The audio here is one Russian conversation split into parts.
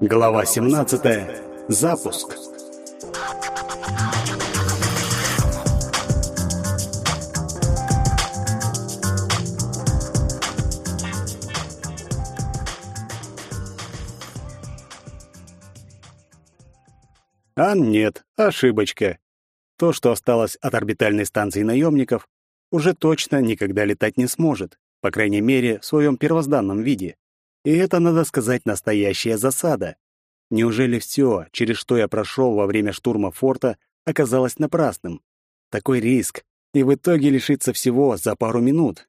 Глава 17. Запуск. А нет, ошибочка. То, что осталось от орбитальной станции наемников, уже точно никогда летать не сможет, по крайней мере, в своем первозданном виде. И это, надо сказать, настоящая засада. Неужели все, через что я прошел во время штурма форта, оказалось напрасным? Такой риск, и в итоге лишиться всего за пару минут.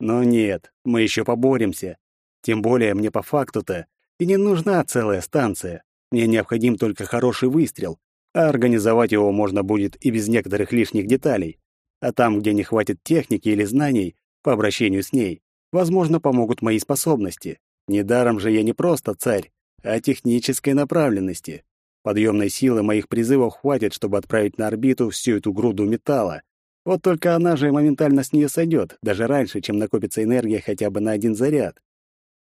Но нет, мы еще поборемся. Тем более мне по факту-то и не нужна целая станция. Мне необходим только хороший выстрел, а организовать его можно будет и без некоторых лишних деталей. А там, где не хватит техники или знаний по обращению с ней, возможно, помогут мои способности. Недаром же я не просто царь, а технической направленности. Подъемной силы моих призывов хватит, чтобы отправить на орбиту всю эту груду металла. Вот только она же моментально с нее сойдет, даже раньше, чем накопится энергия хотя бы на один заряд.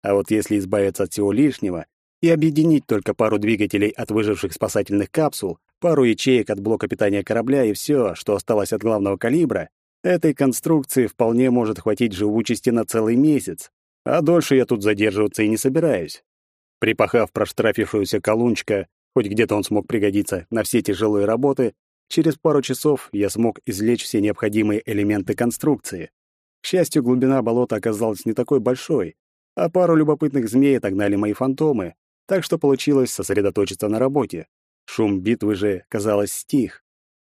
А вот если избавиться от всего лишнего и объединить только пару двигателей от выживших спасательных капсул, пару ячеек от блока питания корабля и все, что осталось от главного калибра, этой конструкции вполне может хватить живучести на целый месяц. А дольше я тут задерживаться и не собираюсь. Припахав проштрафившуюся колунчика, хоть где-то он смог пригодиться, на все тяжелые работы, через пару часов я смог извлечь все необходимые элементы конструкции. К счастью, глубина болота оказалась не такой большой, а пару любопытных змей отогнали мои фантомы, так что получилось сосредоточиться на работе. Шум битвы же, казалось, стих.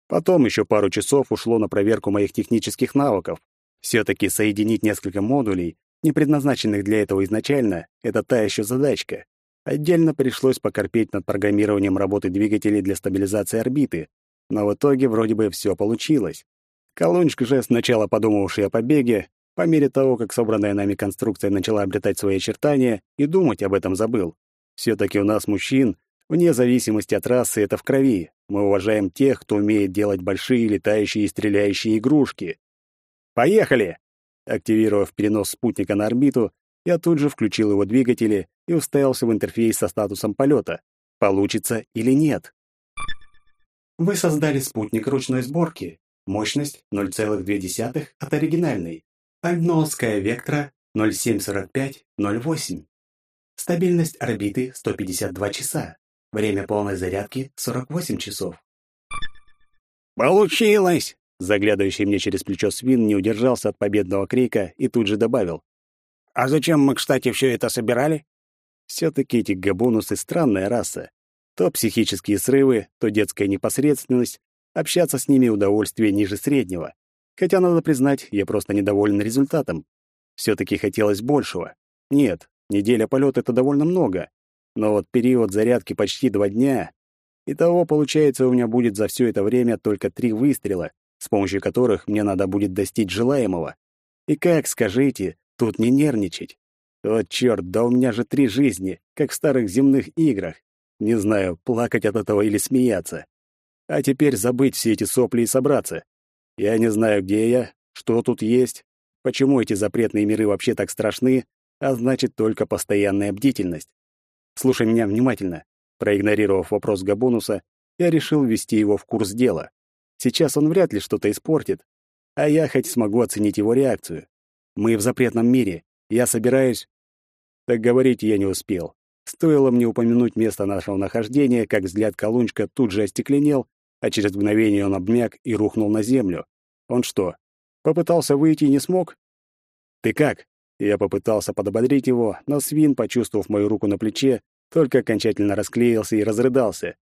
Потом еще пару часов ушло на проверку моих технических навыков. Все-таки соединить несколько модулей, не предназначенных для этого изначально, это та еще задачка. Отдельно пришлось покорпеть над программированием работы двигателей для стабилизации орбиты, но в итоге вроде бы все получилось. Колунчик же, сначала подумавший о побеге, по мере того, как собранная нами конструкция начала обретать свои очертания, и думать об этом забыл. все таки у нас, мужчин, Вне зависимости от расы это в крови. Мы уважаем тех, кто умеет делать большие летающие и стреляющие игрушки. Поехали! Активировав перенос спутника на орбиту, я тут же включил его двигатели и уставился в интерфейс со статусом полета. Получится или нет? Вы создали спутник ручной сборки. Мощность 0,2 от оригинальной. Альнолская вектора 0745-08. Стабильность орбиты 152 часа. Время полной зарядки — 48 часов. «Получилось!» Заглядывающий мне через плечо свин не удержался от победного крика и тут же добавил. «А зачем мы, кстати, все это собирали?» Все-таки эти габонусы — странная раса. То психические срывы, то детская непосредственность. Общаться с ними удовольствие ниже среднего. Хотя, надо признать, я просто недоволен результатом. Все-таки хотелось большего. Нет, неделя полета — это довольно много. Но вот период зарядки почти два дня. Итого, получается, у меня будет за все это время только три выстрела, с помощью которых мне надо будет достичь желаемого. И как, скажите, тут не нервничать? Вот чёрт, да у меня же три жизни, как в старых земных играх. Не знаю, плакать от этого или смеяться. А теперь забыть все эти сопли и собраться. Я не знаю, где я, что тут есть, почему эти запретные миры вообще так страшны, а значит только постоянная бдительность. Слушай меня внимательно. Проигнорировав вопрос Габонуса, я решил ввести его в курс дела. Сейчас он вряд ли что-то испортит, а я хоть смогу оценить его реакцию. Мы в запретном мире. Я собираюсь... Так говорить я не успел. Стоило мне упомянуть место нашего нахождения, как взгляд Колунчка тут же остекленел, а через мгновение он обмяк и рухнул на землю. Он что, попытался выйти и не смог? «Ты как?» Я попытался подободрить его, но свин, почувствовав мою руку на плече, только окончательно расклеился и разрыдался.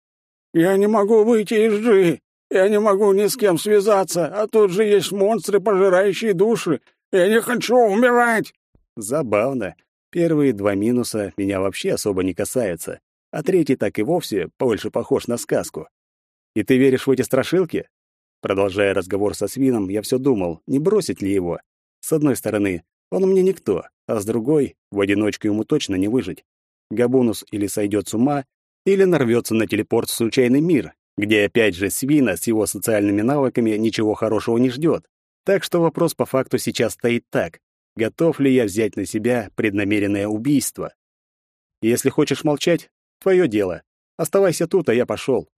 «Я не могу выйти из Джи! Я не могу ни с кем связаться, а тут же есть монстры, пожирающие души! Я не хочу умирать!» Забавно. Первые два минуса меня вообще особо не касаются, а третий так и вовсе больше похож на сказку. «И ты веришь в эти страшилки?» Продолжая разговор со свином, я все думал, не бросить ли его. С одной стороны, он мне никто, а с другой, в одиночку ему точно не выжить. Габунус или сойдет с ума, или нарвется на телепорт в случайный мир, где опять же свина с его социальными навыками ничего хорошего не ждет. Так что вопрос по факту сейчас стоит так. Готов ли я взять на себя преднамеренное убийство? Если хочешь молчать, твое дело. Оставайся тут, а я пошел.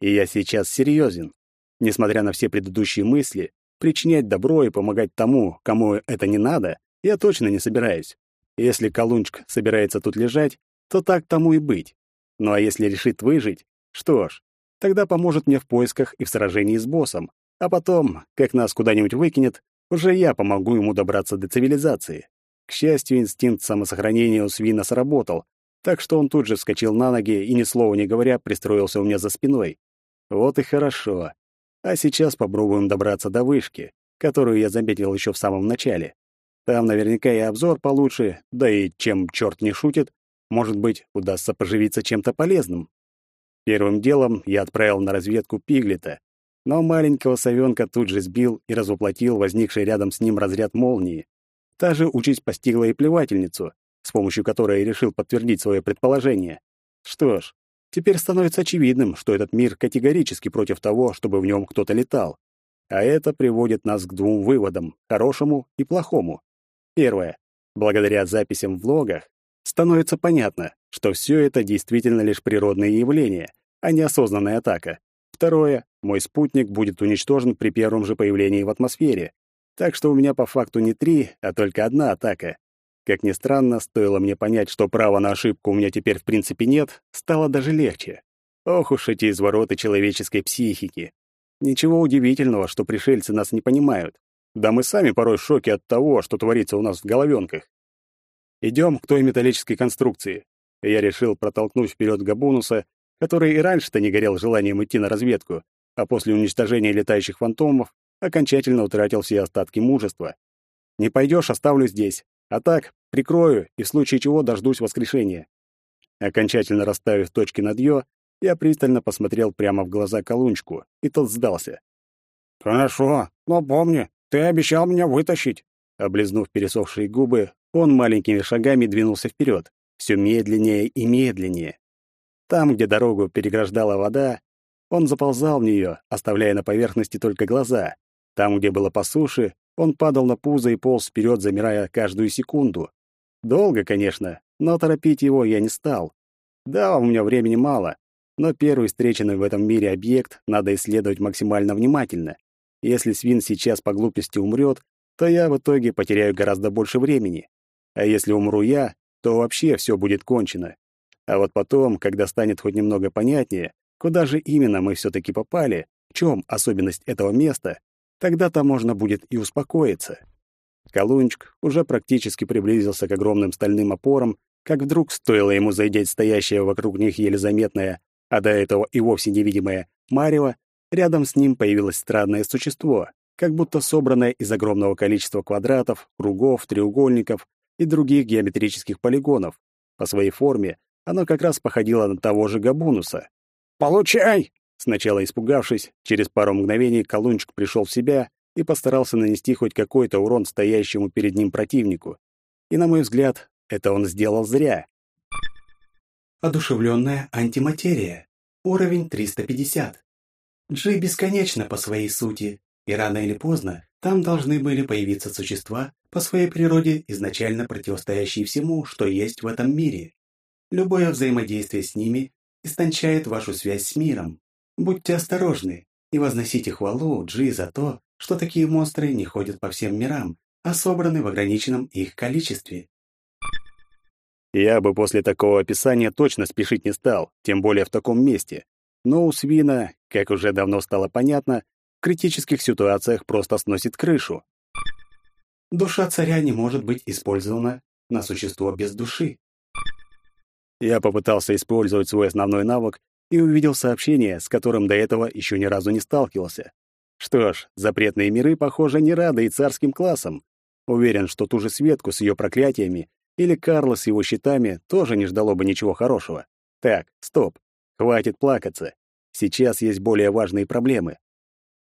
И я сейчас серьезен. Несмотря на все предыдущие мысли, причинять добро и помогать тому, кому это не надо, я точно не собираюсь. Если Колунчик собирается тут лежать, то так тому и быть. Ну а если решит выжить, что ж, тогда поможет мне в поисках и в сражении с боссом. А потом, как нас куда-нибудь выкинет, уже я помогу ему добраться до цивилизации. К счастью, инстинкт самосохранения у свина сработал, так что он тут же вскочил на ноги и, ни слова не говоря, пристроился у меня за спиной. Вот и хорошо. А сейчас попробуем добраться до вышки, которую я заметил еще в самом начале. Там наверняка и обзор получше, да и чем черт не шутит, может быть, удастся поживиться чем-то полезным. Первым делом я отправил на разведку Пиглета, но маленького совенка тут же сбил и разоплатил возникший рядом с ним разряд молнии. Та же участь постигла и плевательницу, с помощью которой я решил подтвердить свое предположение. Что ж, теперь становится очевидным, что этот мир категорически против того, чтобы в нем кто-то летал. А это приводит нас к двум выводам — хорошему и плохому. Первое. Благодаря записям в логах становится понятно, что все это действительно лишь природные явления, а не осознанная атака. Второе. Мой спутник будет уничтожен при первом же появлении в атмосфере. Так что у меня по факту не три, а только одна атака. Как ни странно, стоило мне понять, что права на ошибку у меня теперь в принципе нет, стало даже легче. Ох уж эти извороты человеческой психики. Ничего удивительного, что пришельцы нас не понимают. Да мы сами порой в шоке от того, что творится у нас в головенках. Идем к той металлической конструкции. Я решил протолкнуть вперед Габунуса, который и раньше-то не горел желанием идти на разведку, а после уничтожения летающих фантомов окончательно утратил все остатки мужества. Не пойдешь, оставлю здесь. А так, прикрою и в случае чего дождусь воскрешения. Окончательно расставив точки над «ё», я пристально посмотрел прямо в глаза Колунчку, и тот сдался. «Хорошо, но помни, ты обещал меня вытащить!» Облизнув пересохшие губы, он маленькими шагами двинулся вперед, все медленнее и медленнее. Там, где дорогу переграждала вода, он заползал в нее, оставляя на поверхности только глаза. Там, где было по суше, он падал на пузо и полз вперед, замирая каждую секунду. Долго, конечно, но торопить его я не стал. Да, у меня времени мало, но первый встреченный в этом мире объект надо исследовать максимально внимательно. Если свин сейчас по глупости умрет, то я в итоге потеряю гораздо больше времени. А если умру я, то вообще все будет кончено. А вот потом, когда станет хоть немного понятнее, куда же именно мы все-таки попали, в чем особенность этого места, тогда-то можно будет и успокоиться. Колунчик уже практически приблизился к огромным стальным опорам, как вдруг стоило ему зайдеть стоящее вокруг них еле заметное, а до этого и вовсе невидимое, марево, Рядом с ним появилось странное существо, как будто собранное из огромного количества квадратов, кругов, треугольников и других геометрических полигонов. По своей форме оно как раз походило на того же Габунуса. «Получай!» Сначала испугавшись, через пару мгновений Колунчик пришел в себя и постарался нанести хоть какой-то урон стоящему перед ним противнику. И, на мой взгляд, это он сделал зря. Одушевленная антиматерия. Уровень 350. Джи бесконечно по своей сути, и рано или поздно там должны были появиться существа, по своей природе изначально противостоящие всему, что есть в этом мире. Любое взаимодействие с ними истончает вашу связь с миром. Будьте осторожны и возносите хвалу Джи за то, что такие монстры не ходят по всем мирам, а собраны в ограниченном их количестве. Я бы после такого описания точно спешить не стал, тем более в таком месте. Но у свина, как уже давно стало понятно, критических ситуациях просто сносит крышу. Душа царя не может быть использована на существо без души. Я попытался использовать свой основной навык и увидел сообщение, с которым до этого еще ни разу не сталкивался. Что ж, запретные миры, похоже, не рады и царским классам. Уверен, что ту же Светку с ее проклятиями или Карла с его щитами тоже не ждало бы ничего хорошего. Так, стоп. Хватит плакаться. Сейчас есть более важные проблемы.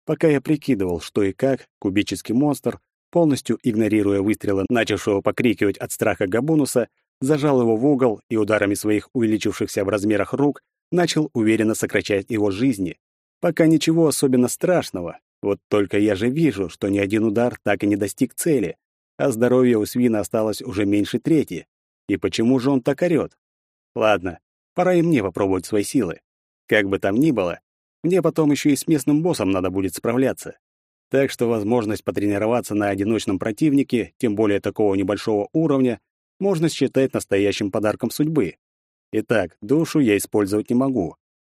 Пока я прикидывал, что и как, кубический монстр, полностью игнорируя выстрелы, начавшего покрикивать от страха Габунуса, зажал его в угол и ударами своих увеличившихся в размерах рук начал уверенно сокращать его жизни. Пока ничего особенно страшного. Вот только я же вижу, что ни один удар так и не достиг цели, а здоровье у свина осталось уже меньше трети. И почему же он так орёт? Ладно, Пора и мне попробовать свои силы. Как бы там ни было, мне потом еще и с местным боссом надо будет справляться. Так что возможность потренироваться на одиночном противнике, тем более такого небольшого уровня, можно считать настоящим подарком судьбы. Итак, душу я использовать не могу.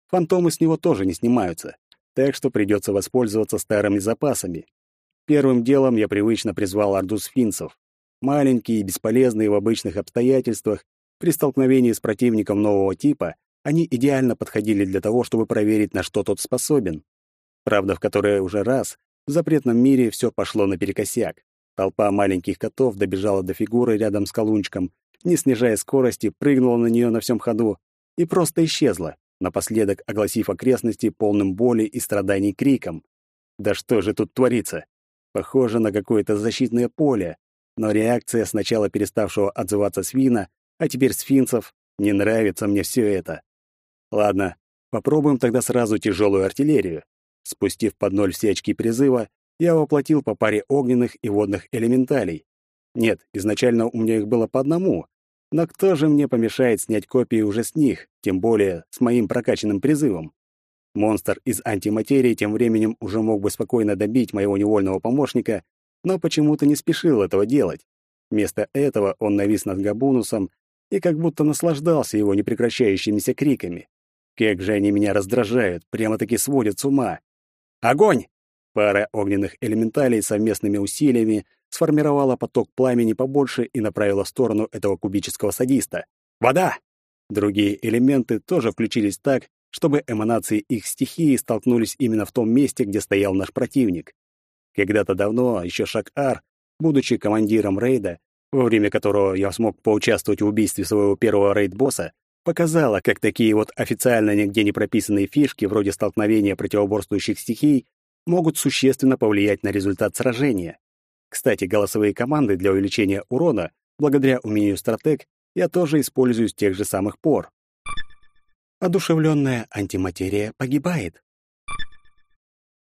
Фантомы с него тоже не снимаются, так что придется воспользоваться старыми запасами. Первым делом я привычно призвал орду сфинцев. Маленькие и бесполезные в обычных обстоятельствах, при столкновении с противником нового типа, они идеально подходили для того, чтобы проверить, на что тот способен. Правда, в который уже раз в запретном мире все пошло наперекосяк. Толпа маленьких котов добежала до фигуры рядом с колунчиком, не снижая скорости, прыгнула на нее на всем ходу и просто исчезла, напоследок огласив окрестности полным боли и страданий криком. Да что же тут творится? Похоже на какое-то защитное поле, но реакция сначала переставшего отзываться свина, а теперь сфинцев, не нравится мне все это. Ладно, попробуем тогда сразу тяжелую артиллерию. Спустив под ноль все очки призыва, я воплотил по паре огненных и водных элементалей. Нет, изначально у меня их было по одному. Но кто же мне помешает снять копии уже с них, тем более с моим прокачанным призывом? Монстр из антиматерии тем временем уже мог бы спокойно добить моего невольного помощника, но почему-то не спешил этого делать. Вместо этого он навис над Габунусом и как будто наслаждался его непрекращающимися криками. Как же они меня раздражают, прямо-таки сводят с ума. Огонь! Пара огненных элементалей совместными усилиями сформировала поток пламени побольше и направила в сторону этого кубического садиста. Вода! Другие элементы тоже включились так, чтобы эманации их стихии столкнулись именно в том месте, где стоял наш противник. Когда-то давно, еще Шак-Ар, будучи командиром рейда, во время которого я смог поучаствовать в убийстве своего первого рейд-босса, показала, как такие вот официально нигде не прописанные фишки, вроде столкновения противоборствующих стихий, могут существенно повлиять на результат сражения. Кстати, голосовые команды для увеличения урона, благодаря умению стратег, я тоже использую с тех же самых пор. Одушевленная антиматерия погибает.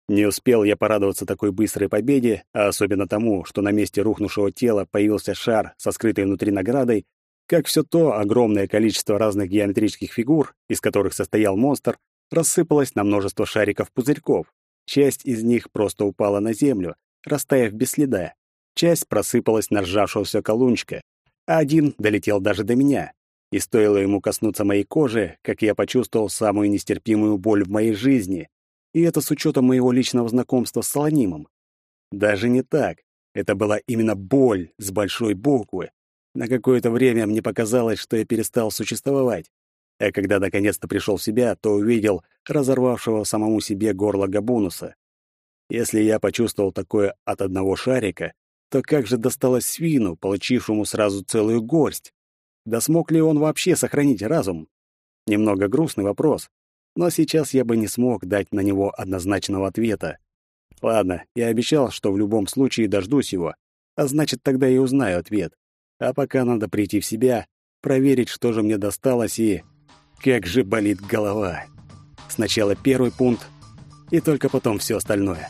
Не успел я порадоваться такой быстрой победе, а особенно тому, что на месте рухнувшего тела появился шар со скрытой внутри наградой, как все то огромное количество разных геометрических фигур, из которых состоял монстр, рассыпалось на множество шариков-пузырьков. Часть из них просто упала на землю, растаяв без следа. Часть просыпалась на ржавшегося колунчика, а один долетел даже до меня. И стоило ему коснуться моей кожи, как я почувствовал самую нестерпимую боль в моей жизни. И это с учетом моего личного знакомства с Солонимом. Даже не так. Это была именно боль с большой буквы. На какое-то время мне показалось, что я перестал существовать. А когда наконец-то пришел в себя, то увидел разорвавшего самому себе горло Габунуса. Если я почувствовал такое от одного шарика, то как же досталось свину, получившему сразу целую горсть? Да смог ли он вообще сохранить разум? Немного грустный вопрос, но сейчас я бы не смог дать на него однозначного ответа. Ладно, я обещал, что в любом случае дождусь его, а значит, тогда и узнаю ответ. А пока надо прийти в себя, проверить, что же мне досталось и... Как же болит голова. Сначала первый пункт, и только потом все остальное.